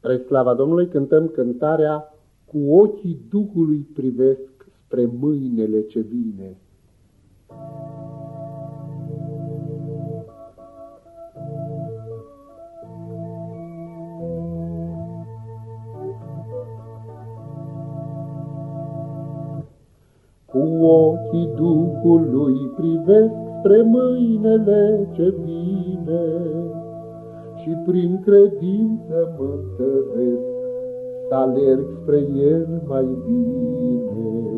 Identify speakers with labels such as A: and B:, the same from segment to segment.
A: Spre slava Domnului cântăm cântarea Cu ochii Duhului privesc spre mâinele ce vine. Cu ochii Duhului privesc spre mâinele ce vine, și prin credință mă întăresc să alerg spre El mai bine.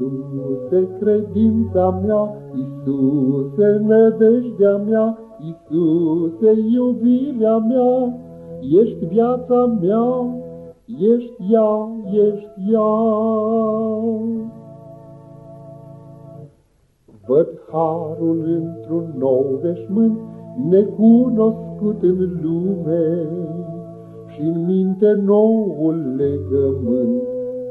A: Iisuse, credința mea, Iisuse, nădejdea mea, Iisuse, iubirea mea, ești viața mea, ești ea, ești ea. Văd harul într-un nou veșmânt, necunoscut în lume, și în minte noul legământ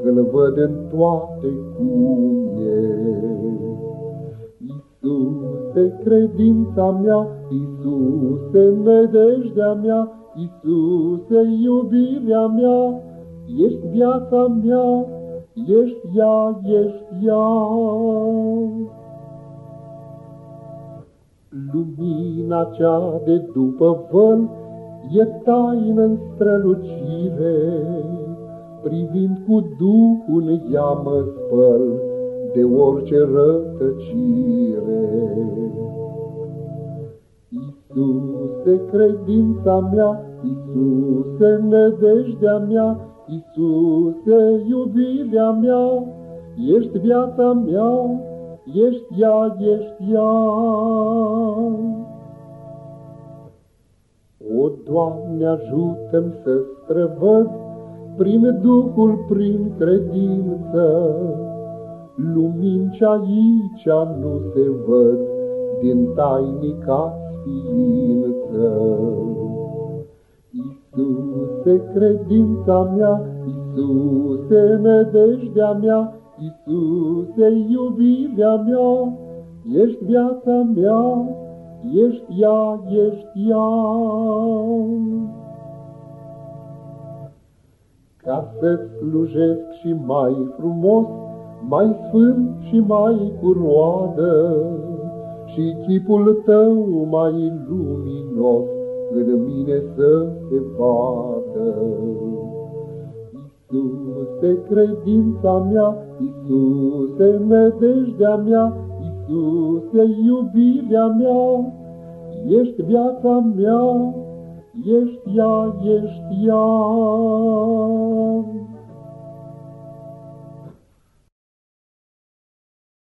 A: îl văd în toate cum e. Iisuse, credința mea, Iisuse, nădejdea mea, Iisuse, iubirea mea, ești viața mea, ești ea, ești ea. Lumina cea de după văl e taină în strălucire, Privind cu Duhul ea mă spăl de orice rătăcire. Iisuse, credința mea, Iisuse, nădejdea mea, Iisuse, iubirea mea, ești viața mea, ești ea, ești ea. O, Doamne, ajută-mi să străvăd prin Duhul, prin credință, lumini ce aici nu se văd din tainica ființă. Iisuse, credința mea, Iisuse, nădejdea mea, Iisuse, iubirea mea, ești viața mea, ești ea, ești ea. Ca să slujesc și mai frumos, mai sfânt și mai cu roadă, și chipul tău mai luminos în mine să se vadă. Iisuse, credința mea, Iisuse, nădejdea mea, Iisuse, iubirea mea, ești viața mea, ești ea, ești ea.